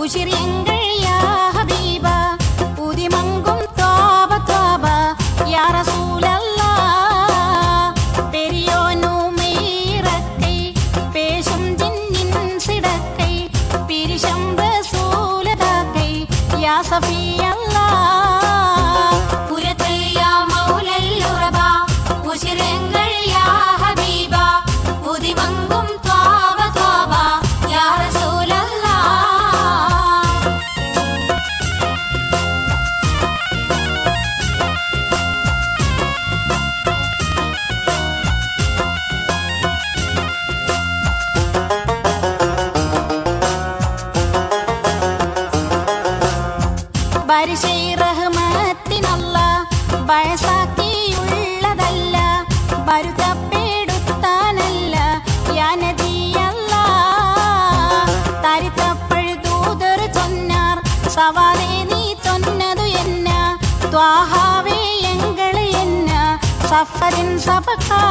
உசிர் எங்கள் யா ஹபீபா உதிமங்கும் தோப தோப யார சூழல்லா? பெரியோனும் ஈரக்கை பேசும் ஜின்னின் சிடக்கை பிரிஷம்ப சூலதாக்கை யா വരിശൈ റഹ്മത്തിനല്ല വയസാക്കിയുള്ളതല്ല വരുത്തപ്പെടുത്താനല്ല യാനതിയല്ല. തരിത്തപ്പഴുതൂതൊരു ചൊന്നാർ സവാലേ നീ ചൊന്നതു എന്ന ത്വാഹാവേ എങ്കളെ എന്ന സഫറിൻ സഫക്കാ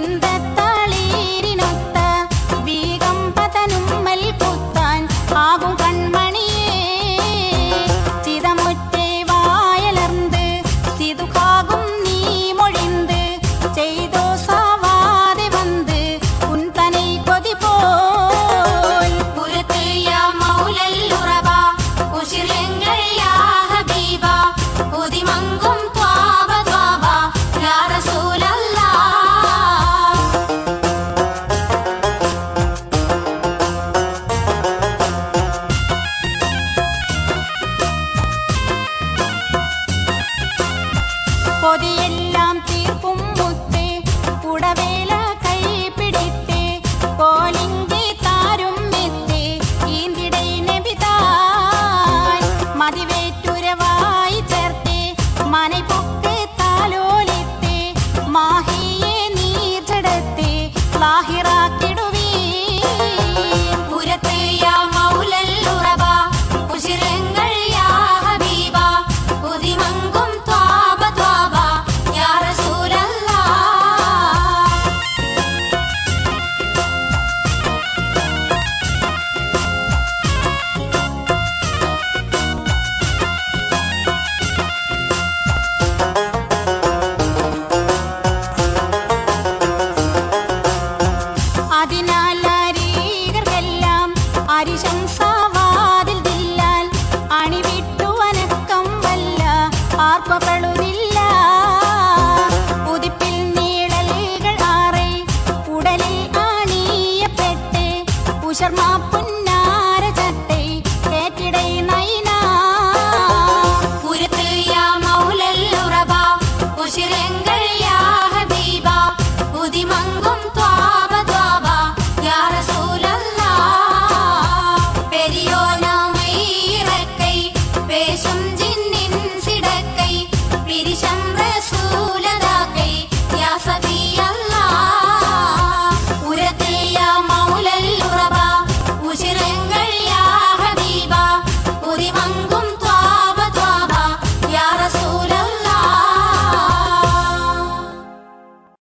linda. പൊതിയെല്ലാം തീർക്കും